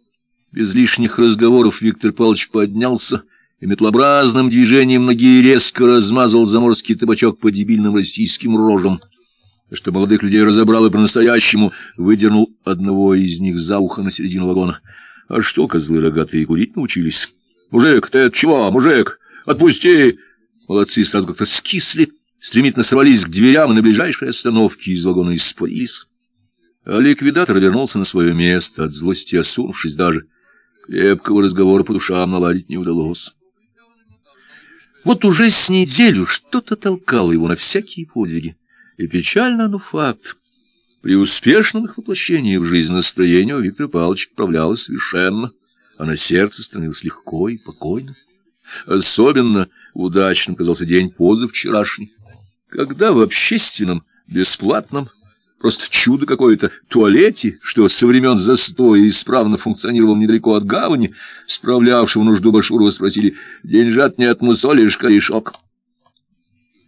Без лишних разговоров Виктор Павлович поднялся и метлообразным движением ноги резко размазал заморский табачок по дебильным российским рожам. Что молодых людей разобрал и по-настоящему выдернул одного из них за ухо на середину вагона. А что, козлы рогатые, курить научились? «Мужик, ты это чего, мужик? Отпусти!» Молодцы сразу как-то скисли, стремительно сорвались к дверям и на ближайшей остановке из вагона испарились. Ликвидатор вернулся на свое место, от злости осунувшись даже. Крепкого разговора по душам наладить не удалось. Вот уже с неделю что-то толкало его на всякие подвиги. И печально, но факт. При успешном их воплощении в жизнь настроение у Виктора Павловича поправлялось совершенно, а на сердце становилось легко и покойно. Особенно удачным казался день позавчерашний, когда в общественном, бесплатном, Просто чудо какое-то. Туалете, что со времен застоя исправно функционировал недалеко от гавани, справлявшего нужду Башурова спросили, «Деньжат не отмусолишь, корешок?»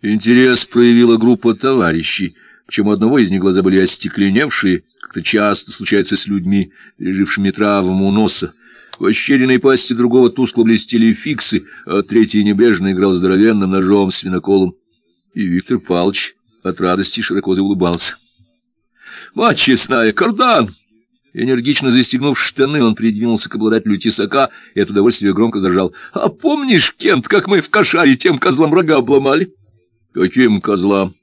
Интерес проявила группа товарищей, причем у одного из них глаза были остекленевшие, как-то часто случается с людьми, пережившими травму носа. В ощеренной пасти другого тускло блестели фиксы, а третий небрежно играл здоровенным ножом свиноколом. И Виктор Павлович от радости широко заулыбался. Мать честная, кардан!» Энергично застегнув штаны, он придвинулся к обладателю тесака и от удовольствия громко зажал. «А помнишь, Кент, как мы в кошаре тем козлам рога обломали?» «Каким козлам?»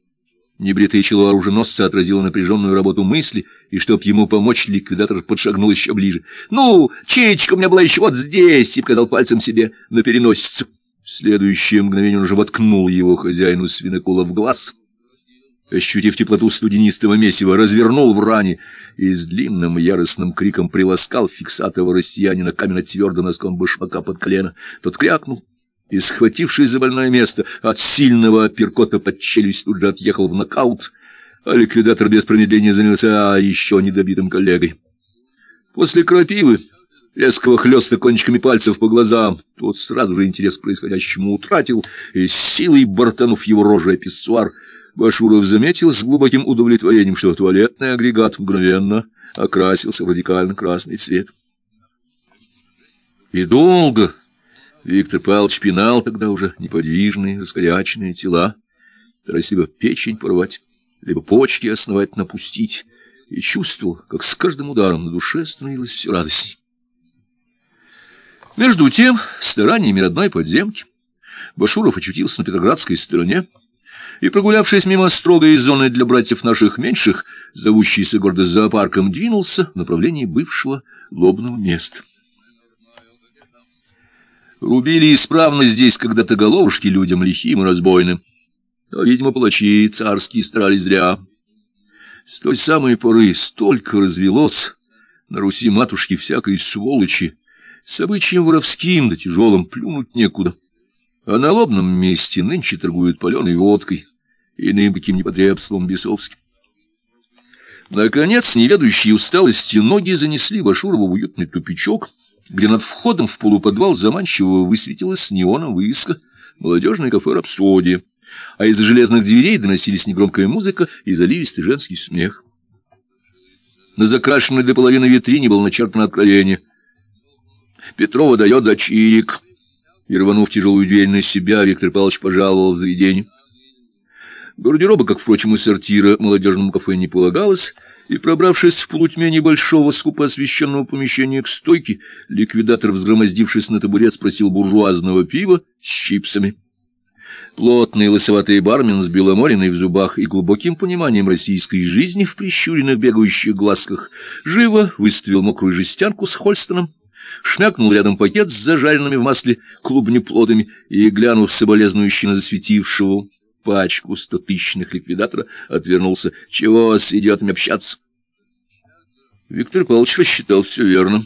Небритое чело оруженосца отразило напряженную работу мысли, и, чтоб ему помочь, ликвидатор подшагнул еще ближе. «Ну, чеечка у меня была еще вот здесь!» и показал пальцем себе на переносицу. В следующее мгновение он уже воткнул его хозяину свинокула в глаз — ощутив теплоту студенистого месива, развернул в ране и с длинным яростным криком приласкал фиксатого россиянина каменно-твердо носком башмака под колено. Тот крякнул и, схватившись за больное место, от сильного апперкота под челюсть тут же отъехал в нокаут, а ликвидатор без промедления занялся еще недобитым коллегой. После крапивы, резкого хлеста кончиками пальцев по глазам, тот сразу же интерес к происходящему утратил, и силой бортанув его рожей писсуар, Башуров заметил с глубоким удовлетворением, что туалетный агрегат мгновенно окрасился в радикально красный цвет. И долго Виктор Павлович пинал тогда уже неподвижные, раскоряченные тела, стараясь либо печень порвать, либо почки основательно пустить, и чувствовал, как с каждым ударом на душе становилось все радостней. Между тем, стараниями родной подземки, Башуров очутился на Петроградской стороне и, прогулявшись мимо строгой зоны для братьев наших меньших, зовущейся гордо зоопарком, двинулся в направлении бывшего лобного места. Рубили исправно здесь когда-то головушки людям лихим и разбойным, но, видимо, палачи царские старались зря. С той самой поры столько развелось на Руси матушки всякой сволочи, с обычаем воровским да тяжелым плюнуть некуда. А на лобном месте нынче торгуют паленой водкой иным каким непотребством бесовским. Наконец, неведущие усталости ноги занесли Башурова в уютный тупичок, где над входом в полуподвал заманчиво высветилась неоном вывеска «Молодежное кафе «Рапсодия» а из железных дверей доносились негромкая музыка и заливистый женский смех. На закрашенной до половины витрине было начертано откровение. «Петрова дает за чирик». И, рванув тяжелую дверь на себя, Виктор Павлович пожаловал в заведение. Гардероба, как, впрочем, и сортира, молодежному кафе не полагалось, и, пробравшись в полутьме небольшого, скупо освещенного помещения к стойке, ликвидатор, взгромоздившись на табурет, спросил буржуазного пива с чипсами. Плотный лысоватый бармен с беломориной в зубах и глубоким пониманием российской жизни в прищуренных бегающих глазках живо выставил мокрую жестянку с Хольстоном, шмякнул рядом пакет с зажаренными в масле клубнеплодами и, глянув соболезнующе на засветившего пачку стотысячных ликвидатора, отвернулся. «Чего с идиотами общаться?» Виктор Павлович рассчитал все верно.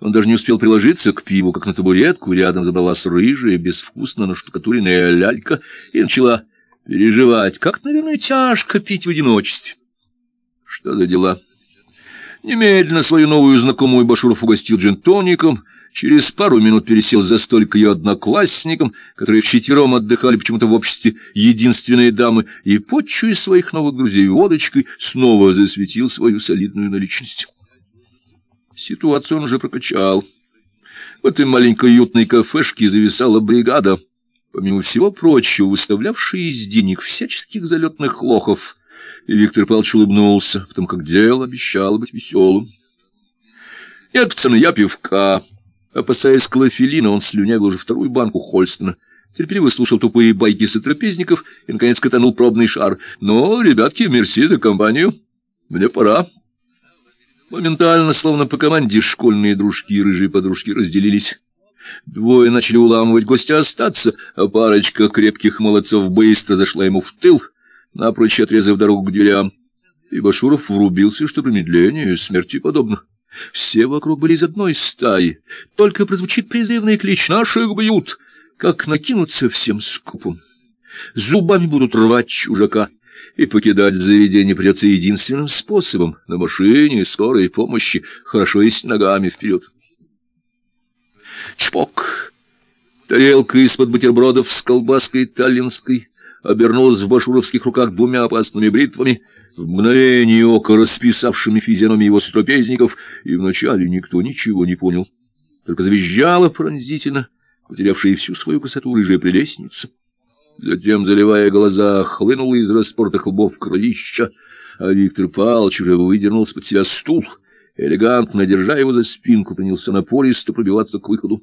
Он даже не успел приложиться к пиву, как на табуретку рядом забралась рыжая, безвкусно наштукатуренная лялька и начала переживать, как, наверное, тяжко пить в одиночестве. Что за дела? Немедленно свою новую знакомую Башуров угостил джин-тоником, через пару минут пересел за столик ее одноклассникам, которые вчетвером отдыхали почему-то в обществе единственной дамы, и, подчуя своих новых друзей водочкой, снова засветил свою солидную наличность. Ситуацию он уже прокачал. В этой маленькой уютной кафешке зависала бригада, помимо всего прочего, выставлявшая из денег всяческих залетных лохов. И Виктор Павлович улыбнулся, потому как дело обещало быть веселым. «Нет, пацаны, я пивка». Опасаясь клофелина, он слюнявил уже вторую банку Хольстона. Терпеливо слушал тупые байки сотрапезников и, наконец, катанул пробный шар. «Ну, ребятки, мерси за компанию. Мне пора». Моментально, словно по команде, школьные дружки и рыжие подружки разделились. Двое начали уламывать гостя остаться, а парочка крепких молодцов быстро зашла ему в тыл, напрочь отрезав дорогу к дверям. И Башуров врубился, что промедление смерти подобно. Все вокруг были из одной стаи. Только прозвучит призывный клич «Наших бьют!» Как накинуться всем скупом. Зубами будут рвать чужака и покидать заведение придется единственным способом — на машине скорой помощи, хорошо если ногами вперед. Чпок! Тарелка из-под бутербродов с колбаской таллинской обернулась в башуровских руках двумя опасными бритвами, в мгновение ока расписавшими физиономии его сотрапезников, и вначале никто ничего не понял. Только завизжала пронзительно, потерявшая всю свою красоту рыжая прелестница. Затем, заливая глаза, хлынула из распортых лбов кровища, а Виктор Павлович уже выдернул из-под себя стул, элегантно, держа его за спинку, принялся напористо пробиваться к выходу.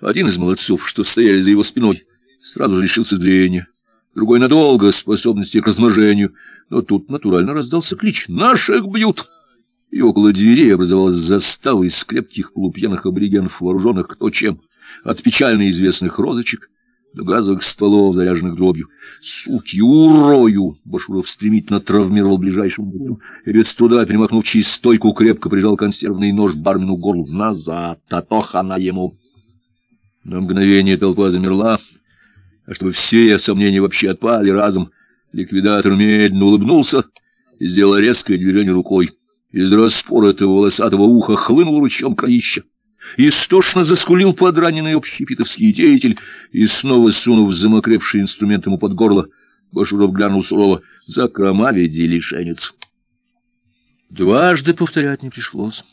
Один из молодцов, что стояли за его спиной, сразу же лишился зрения, другой надолго способности к размножению, но тут натурально раздался клич «Наших бьют!» И около дверей образовалась застава из крепких полупьяных аборигенов, вооруженных кто чем, от печально известных розочек до газовых стволов, заряженных дробью. «Суки, урою!» Башуров стремительно травмировал ближайшим бутом. И без туда, перемахнув через стойку, крепко прижал консервный нож бармену горлу. «Назад! Татоха на ему!» На мгновение толпа замерла, а чтобы все сомнения вообще отпали разом, ликвидатор медленно улыбнулся и сделал резкое движение рукой. Из распоротого волосатого уха хлынул ручьем кровища. Истошно заскулил подраненный общепитовский деятель и, снова сунув замокревший инструмент ему под горло, Башуров глянул сурово. «За крома веди лишенец». Дважды повторять не пришлось.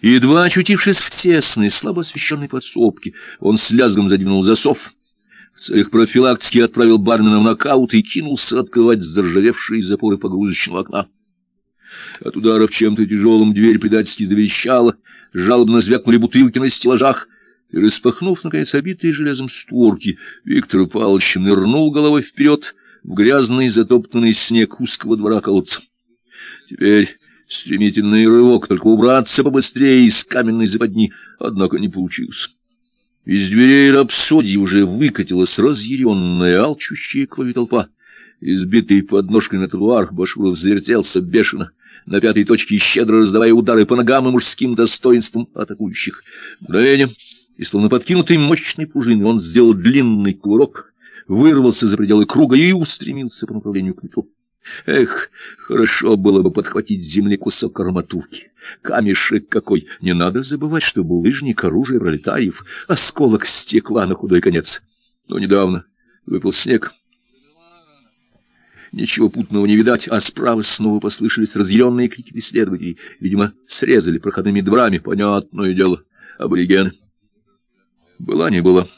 Едва очутившись в тесной, слабо освещенной подсобке, он с лязгом задвинул засов, в целях профилактики отправил бармена в нокаут и кинулся открывать заржавевшие запоры погрузочного окна. От ударов чем-то тяжелым дверь предательски завещала, жалобно звякнули бутылки на стеллажах, и, распахнув, наконец, обитые железом створки, Виктор Павлович нырнул головой вперед в грязный затоптанный снег узкого двора колодца. Теперь стремительный рывок, только убраться побыстрее из каменной западни, однако не получилось. Из дверей рапсодии уже выкатилась разъяренная, алчущая кровью толпа. Избитый подножкой на тротуар, Башуров завертелся бешено, на пятой точке щедро раздавая удары по ногам и мужским достоинствам атакующих. Мгновением, и словно подкинутый мощной пружиной, он сделал длинный кувырок, вырвался за пределы круга и устремился по направлению к метро. Эх, хорошо было бы подхватить с земли кусок арматурки. Камешек какой! Не надо забывать, что булыжник — оружие пролетаев, осколок стекла на худой конец. Но недавно выпал снег. Ничего путного не видать, а справа снова послышались разъяренные крики преследователей. Видимо, срезали проходными дворами, понятное дело, аборигены. Была не было.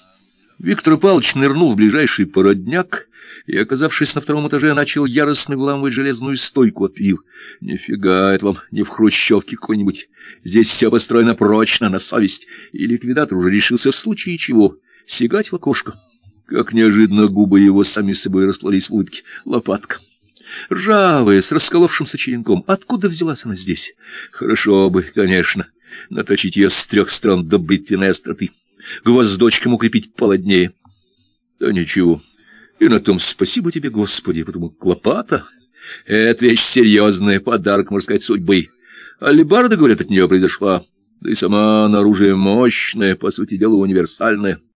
Виктор Павлович нырнул в ближайший породняк и, оказавшись на втором этаже, начал яростно выламывать железную стойку от пил. Нифига это вам не в хрущевке какой-нибудь. Здесь все построено прочно, на совесть. И ликвидатор уже решился в случае чего сигать в окошко. Как неожиданно губы его сами собой расплылись в улыбке. Лопатка. Ржавая, с расколовшимся черенком. Откуда взялась она здесь? Хорошо бы, конечно, наточить ее с трех сторон до бритвенной остроты гвоздочком укрепить полоднее. Да ничего. И на том спасибо тебе, Господи, потому клопата — это вещь серьезная, подарок, можно сказать, судьбы. Алибарда, говорят, от нее произошла. Да и сама она оружие мощное, по сути дела, универсальное.